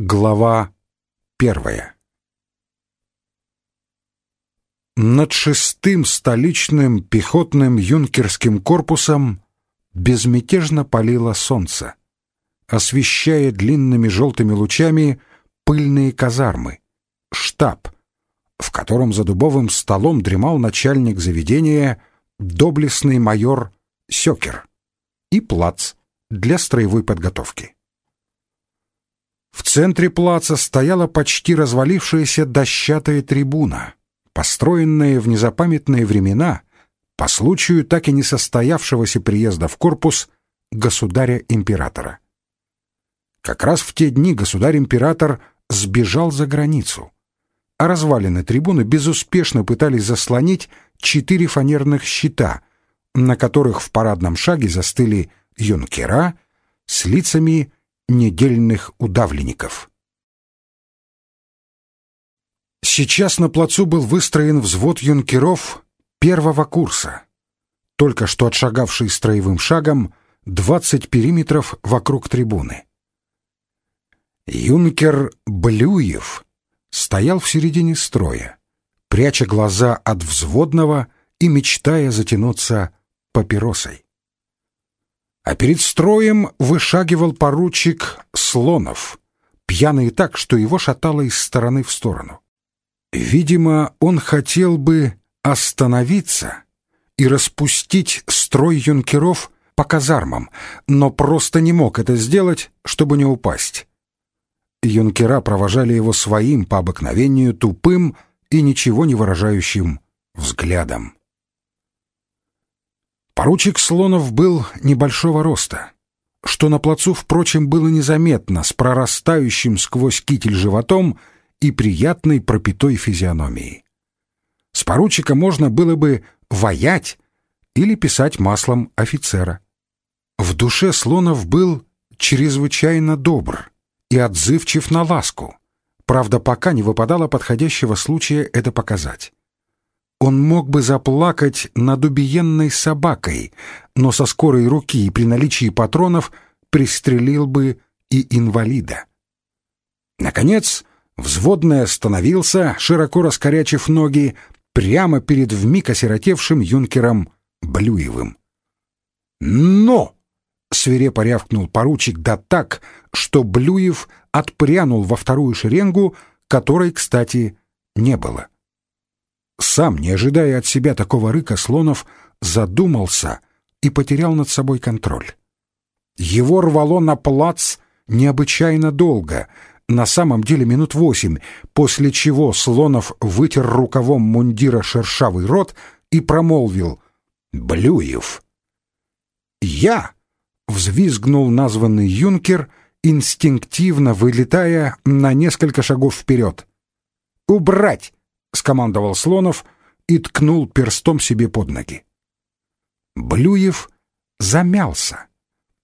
Глава первая Над шестым столичным пехотным юнкерским корпусом безмятежно палило солнце, освещая длинными желтыми лучами пыльные казармы, штаб, в котором за дубовым столом дремал начальник заведения доблестный майор Сёкер и плац для строевой подготовки. Центре плаца стояла почти развалившаяся дощатая трибуна, построенная в незапамятные времена по случаю так и не состоявшегося приезда в корпус государя-императора. Как раз в те дни государь-император сбежал за границу, а развалины трибуны безуспешно пытались заслонить четыре фанерных щита, на которых в парадном шаге застыли юнкера с лицами недельных удавленников. Сейчас на плацу был выстроен взвод юнкеров первого курса, только что отшагавший строевым шагом 20 периметров вокруг трибуны. Юнкер Блюев стоял в середине строя, пряча глаза от взводного и мечтая затянуться папиросой а перед строем вышагивал поручик Слонов, пьяный так, что его шатало из стороны в сторону. Видимо, он хотел бы остановиться и распустить строй юнкеров по казармам, но просто не мог это сделать, чтобы не упасть. Юнкера провожали его своим по обыкновению тупым и ничего не выражающим взглядом. Поручик Слонов был небольшого роста, что на плацу, впрочем, было незаметно, с прорастающим сквозь китель животом и приятной пропитой физиономией. С поручика можно было бы воять или писать маслом офицера. В душе Слонов был чрезвычайно добр и отзывчив на ласку. Правда, пока не выпадало подходящего случая это показать. Он мог бы заплакать над убиенной собакой, но со скорой руки и при наличии патронов пристрелил бы и инвалида. Наконец, взводный остановился, широко раскорячив ноги, прямо перед вмиг осиротевшим юнкером Блюевым. «Но!» — свирепо рявкнул поручик да так, что Блюев отпрянул во вторую шеренгу, которой, кстати, не было. Сам, не ожидая от себя такого рыка, Слонов задумался и потерял над собой контроль. Его рвало на плац необычайно долго, на самом деле минут восемь, после чего Слонов вытер рукавом мундира шершавый рот и промолвил «Блюев». «Я!» — взвизгнул названный юнкер, инстинктивно вылетая на несколько шагов вперед. «Убрать! — скомандовал Слонов и ткнул перстом себе под ноги. Блюев замялся,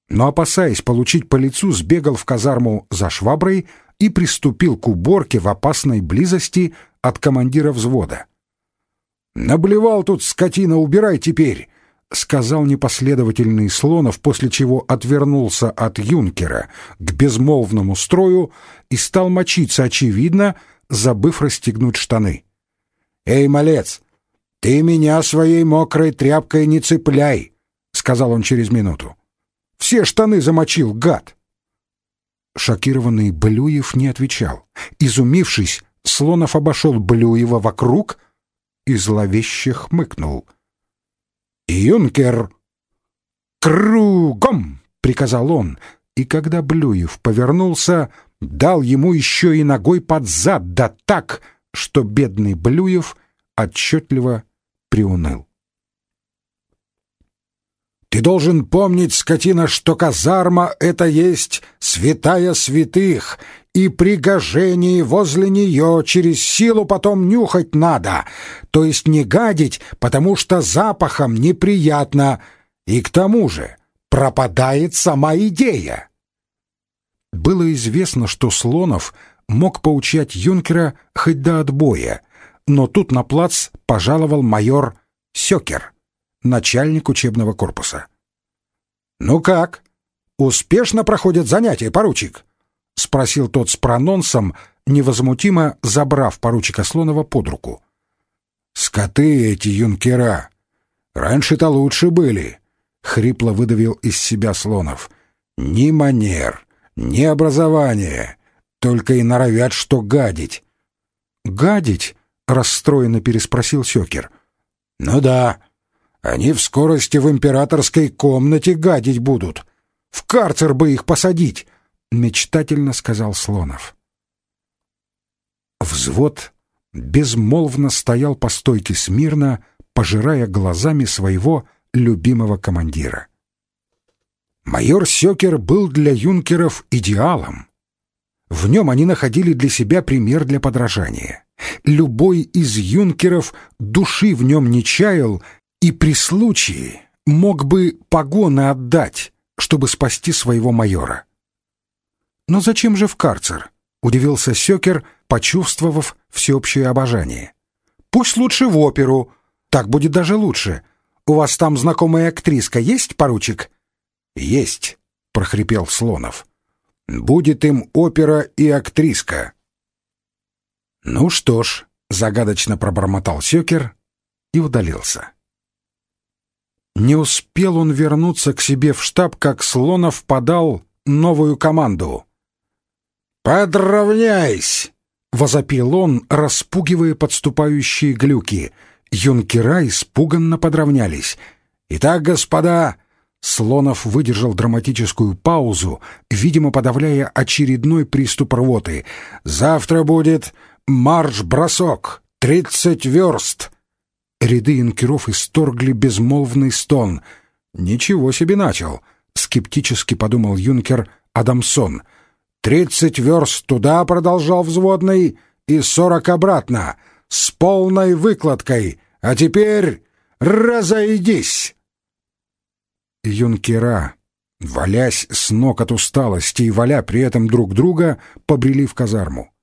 но, опасаясь получить по лицу, сбегал в казарму за шваброй и приступил к уборке в опасной близости от командира взвода. «Наблевал тут скотина, убирай теперь!» — сказал непоследовательный Слонов, после чего отвернулся от юнкера к безмолвному строю и стал мочиться, очевидно, забыв расстегнуть штаны. «Эй, малец, ты меня своей мокрой тряпкой не цепляй!» — сказал он через минуту. «Все штаны замочил, гад!» Шокированный Блюев не отвечал. Изумившись, Слонов обошел Блюева вокруг и зловеще хмыкнул. «Юнкер!» «Кругом!» — приказал он, и когда Блюев повернулся, дал ему еще и ногой под зад, да так, что бедный Блюев отчетливо приуныл. Ты должен помнить, скотина, что казарма — это есть святая святых, и при гожении возле нее через силу потом нюхать надо, то есть не гадить, потому что запахом неприятно, и к тому же пропадает сама идея. Было известно, что Слонов мог поучать юнкера хоть до отбоя, но тут на плац пожаловал майор Сёкер, начальник учебного корпуса. «Ну как? Успешно проходят занятия, поручик?» — спросил тот с прононсом, невозмутимо забрав поручика Слонова под руку. «Скоты эти юнкера! Раньше-то лучше были!» — хрипло выдавил из себя Слонов. «Ни манер, ни образования, только и норовят, что гадить». «Гадить?» — расстроенно переспросил Сёкер. «Ну да, они в скорости в императорской комнате гадить будут. В карцер бы их посадить!» — мечтательно сказал Слонов. Взвод безмолвно стоял по стойке смирно, пожирая глазами своего любимого командира. Майор Сёкер был для юнкеров идеалом. В нем они находили для себя пример для подражания. Любой из юнкеров души в нем не чаял и при случае мог бы погоны отдать, чтобы спасти своего майора. «Но зачем же в карцер?» — удивился Сёкер, почувствовав всеобщее обожание. «Пусть лучше в оперу. Так будет даже лучше. У вас там знакомая актриска есть, поручик?» «Есть», — прохрипел Слонов. «Будет им опера и актриска». «Ну что ж», — загадочно пробормотал Сёкер и удалился. Не успел он вернуться к себе в штаб, как Слонов подал новую команду. «Подравняйсь!» — возопил он, распугивая подступающие глюки. Юнкера испуганно подравнялись. «Итак, господа, Слонов выдержал драматическую паузу, видимо, подавляя очередной приступ рвоты. «Завтра будет марш-бросок! Тридцать верст!» Ряды юнкеров исторгли безмолвный стон. «Ничего себе начал!» — скептически подумал юнкер Адамсон. «Тридцать верст туда!» — продолжал взводный. «И сорок обратно! С полной выкладкой! А теперь разойдись!» юнкера, валясь с ног от усталости и валя при этом друг друга, побрели в казарму.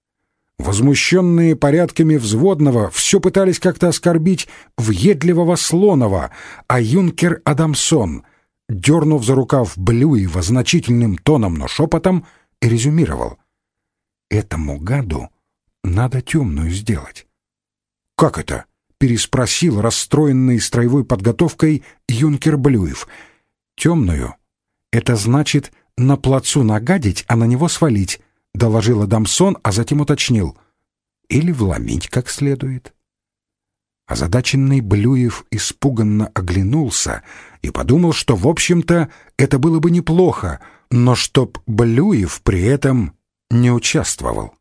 Возмущенные порядками взводного все пытались как-то оскорбить въедливого Слонова, а юнкер Адамсон, дернув за рукав Блюева значительным тоном, но шепотом, резюмировал. «Этому гаду надо темную сделать». «Как это?» — переспросил расстроенный строевой подготовкой юнкер Блюев — темную. Это значит на плацу нагадить, а на него свалить, доложил Адамсон, а затем уточнил. Или вломить как следует. Озадаченный Блюев испуганно оглянулся и подумал, что, в общем-то, это было бы неплохо, но чтоб Блюев при этом не участвовал.